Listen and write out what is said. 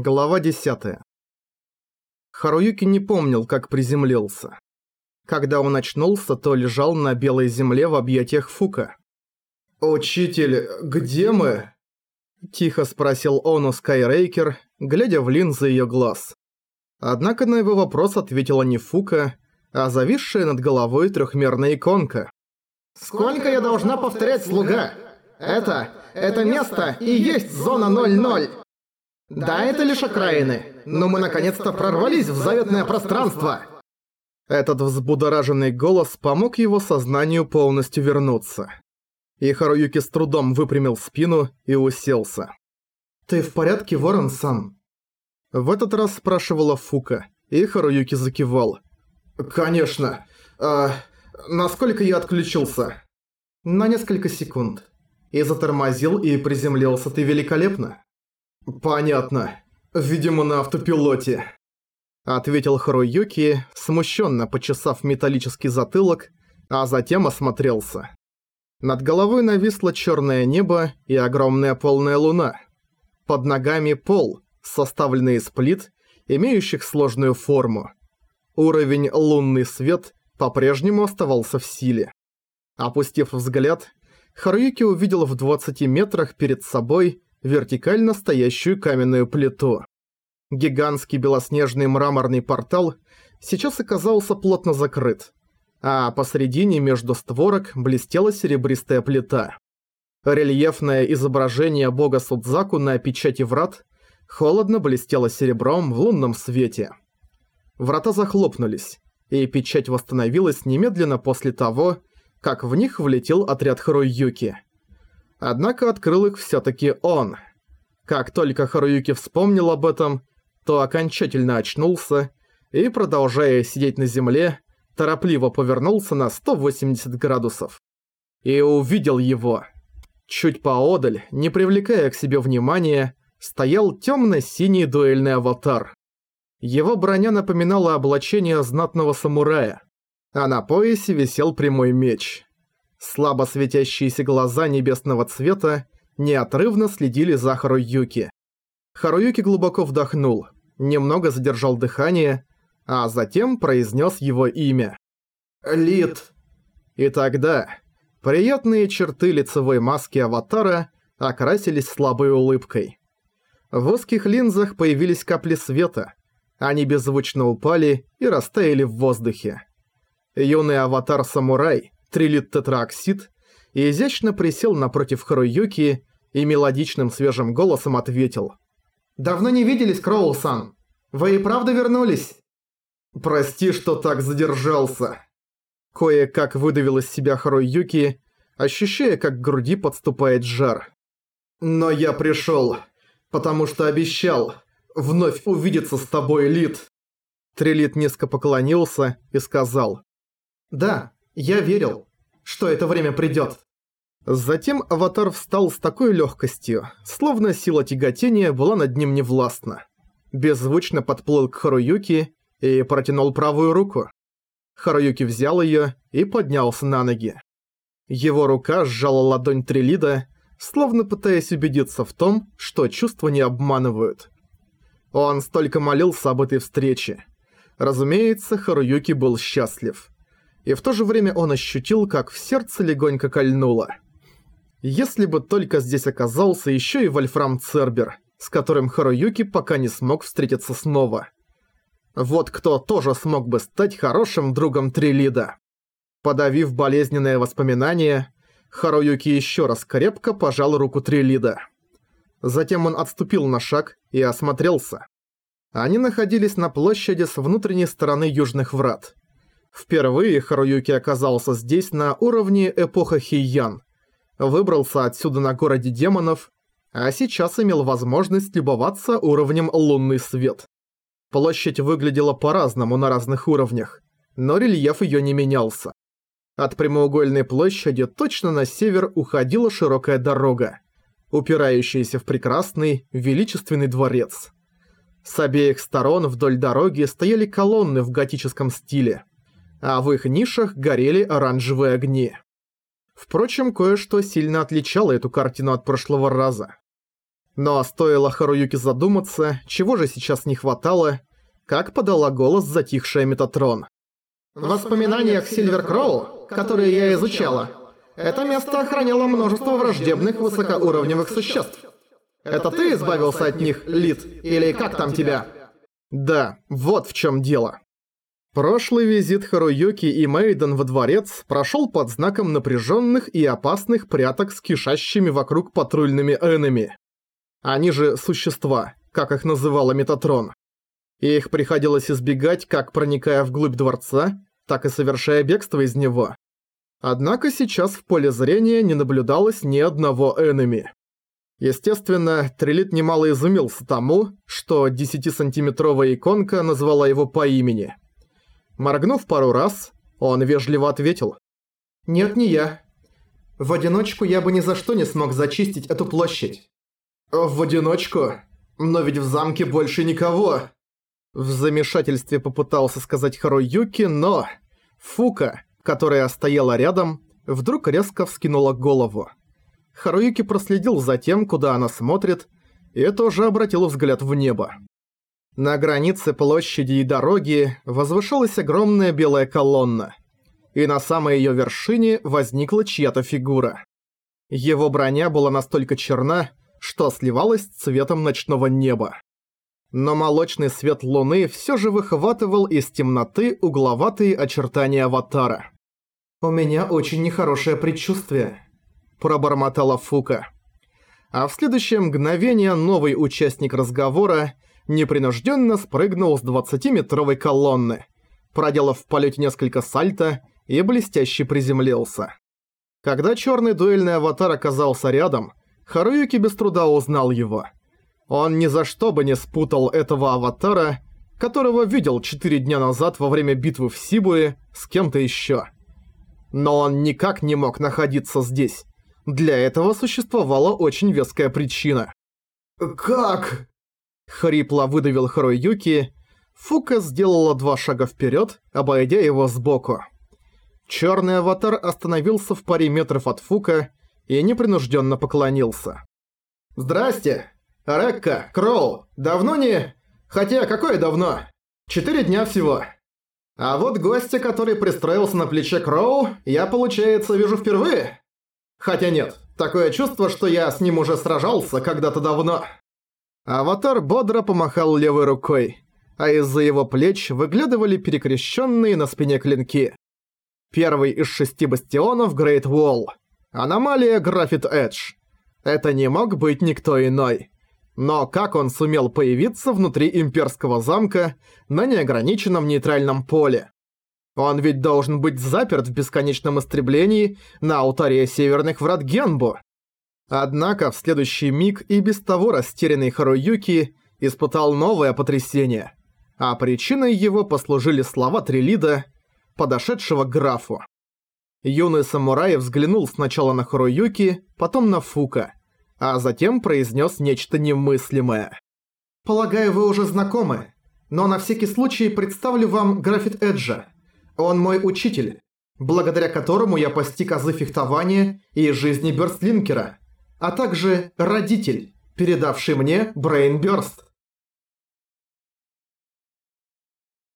Глава 10. Харуюки не помнил, как приземлился. Когда он очнулся, то лежал на белой земле в объятиях Фука. «Учитель, где мы?» Тихо спросил он у Скайрейкер, глядя в линзы ее глаз. Однако на его вопрос ответила не Фука, а зависшая над головой трехмерная иконка. «Сколько я должна повторять, слуга? Это, это место и есть зона 00!» Да, это лишь окраины, но мы наконец-то прорвались в заветное пространство. Этот взбудораженный голос помог его сознанию полностью вернуться. И Харуюки с трудом выпрямил спину и уселся. «Ты в порядке, Ворон-сан?» В этот раз спрашивала Фука, и Харуюки закивал. «Конечно. А насколько я отключился?» «На несколько секунд. И затормозил, и приземлился ты великолепно». «Понятно. Видимо, на автопилоте», — ответил Харуюки, смущенно почесав металлический затылок, а затем осмотрелся. Над головой нависло черное небо и огромная полная луна. Под ногами пол, составленный из плит, имеющих сложную форму. Уровень «лунный свет» по-прежнему оставался в силе. Опустив взгляд, Харуюки увидел в 20 метрах перед собой вертикально стоящую каменную плиту. Гигантский белоснежный мраморный портал сейчас оказался плотно закрыт, а посредине между створок блестела серебристая плита. Рельефное изображение бога Судзаку на печати врат холодно блестело серебром в лунном свете. Врата захлопнулись, и печать восстановилась немедленно после того, как в них влетел отряд Харуюки – Однако открыл их всё-таки он. Как только Харуюки вспомнил об этом, то окончательно очнулся и, продолжая сидеть на земле, торопливо повернулся на 180 градусов. И увидел его. Чуть поодаль, не привлекая к себе внимания, стоял тёмно-синий дуэльный аватар. Его броня напоминала облачение знатного самурая, а на поясе висел прямой меч. Слабо светящиеся глаза небесного цвета неотрывно следили за Харуюки. Харуюки глубоко вдохнул, немного задержал дыхание, а затем произнес его имя. «Лид». И тогда приятные черты лицевой маски аватара окрасились слабой улыбкой. В узких линзах появились капли света, они беззвучно упали и растаяли в воздухе. Юный аватар-самурай – трилит-тетраоксид, и изящно присел напротив Харуюки и мелодичным свежим голосом ответил. «Давно не виделись, Кроул-сан. Вы и правда вернулись?» «Прости, что так задержался». Кое-как выдавил из себя Харуюки, ощущая, как к груди подступает жар. «Но я пришел, потому что обещал вновь увидеться с тобой, Лид». Трилит низко поклонился и сказал. «Да, я верил, что это время придёт. Затем аватар встал с такой легкостью, словно сила тяготения была над ним невластна. Беззвучно подплыл к Харуюки и протянул правую руку. Харуюки взял её и поднялся на ноги. Его рука сжала ладонь Трилида, словно пытаясь убедиться в том, что чувства не обманывают. Он столько молился об этой встрече. Разумеется, Харуюки был счастлив и в то же время он ощутил, как в сердце легонько кольнуло. Если бы только здесь оказался еще и Вольфрам Цербер, с которым Харуюки пока не смог встретиться снова. Вот кто тоже смог бы стать хорошим другом Трилида. Подавив болезненное воспоминание, Харуюки еще раз крепко пожал руку Трилида. Затем он отступил на шаг и осмотрелся. Они находились на площади с внутренней стороны Южных Врат. Впервые Харуюки оказался здесь на уровне эпоха Хейян. Выбрался отсюда на городе демонов, а сейчас имел возможность любоваться уровнем лунный свет. Площадь выглядела по-разному на разных уровнях, но рельеф её не менялся. От прямоугольной площади точно на север уходила широкая дорога, упирающаяся в прекрасный, величественный дворец. С обеих сторон вдоль дороги стояли колонны в готическом стиле – а в их нишах горели оранжевые огни. Впрочем, кое-что сильно отличало эту картину от прошлого раза. Но стоило Харуюки задуматься, чего же сейчас не хватало, как подала голос затихшая Метатрон. В воспоминаниях Сильвер Кроу, которые я изучала, это место охраняло множество враждебных высокоуровневых существ. Это ты избавился от них, Лид, или как там тебя? Да, вот в чем дело. Прошлый визит Харуюки и Мейден во дворец прошел под знаком напряженных и опасных пряток с кишащими вокруг патрульными энеми. Они же существа, как их называла Метатрон. И их приходилось избегать, как проникая вглубь дворца, так и совершая бегство из него. Однако сейчас в поле зрения не наблюдалось ни одного энеми. Естественно, Трилит немало изумился тому, что 10-сантиметровая иконка назвала его по имени. Моргнув пару раз, он вежливо ответил. «Нет, не я. В одиночку я бы ни за что не смог зачистить эту площадь». «В одиночку? Но ведь в замке больше никого!» В замешательстве попытался сказать Харуюки, но... Фука, которая стояла рядом, вдруг резко вскинула голову. Харуюки проследил за тем, куда она смотрит, и тоже обратил взгляд в небо. На границе площади и дороги возвышалась огромная белая колонна, и на самой её вершине возникла чья-то фигура. Его броня была настолько черна, что сливалась с цветом ночного неба но молочный свет луны все же выхватывал из темноты угловатые очертания аватара. «У меня очень нехорошее предчувствие», – пробормотала Фука. А в следующее мгновение новый участник разговора непринужденно спрыгнул с 20-метровой колонны, проделав в полете несколько сальто и блестяще приземлился. Когда черный дуэльный аватар оказался рядом, Харуюки без труда узнал его – он ни за что бы не спутал этого аватара, которого видел четыре дня назад во время битвы в Сибуе с кем-то еще. Но он никак не мог находиться здесь. Для этого существовала очень веская причина. «Как?» Хрипло выдавил Харуюки. Фука сделала два шага вперед, обойдя его сбоку. Черный аватар остановился в паре метров от Фука и непринужденно поклонился. «Здрасте! Рекка, Кроу, давно не... Хотя, какое давно? Четыре дня всего. А вот гостя, который пристроился на плече Кроу, я, получается, вижу впервые. Хотя нет, такое чувство, что я с ним уже сражался когда-то давно. Аватар бодро помахал левой рукой, а из-за его плеч выглядывали перекрещенные на спине клинки. Первый из шести бастионов Грейт Уолл. Аномалия Графит Эдж. Это не мог быть никто иной. Но как он сумел появиться внутри имперского замка на неограниченном нейтральном поле? Он ведь должен быть заперт в бесконечном истреблении на алтаре северных врат Генбу. Однако в следующий миг и без того растерянный Харуюки испытал новое потрясение, а причиной его послужили слова Трилида, подошедшего к графу. Юный самурай взглянул сначала на Харуюки, потом на Фука – а затем произнес нечто немыслимое. «Полагаю, вы уже знакомы, но на всякий случай представлю вам Графит Эджа. Он мой учитель, благодаря которому я постиг азы фехтования и жизни Бёрстлинкера, а также родитель, передавший мне Брейн Бёрст.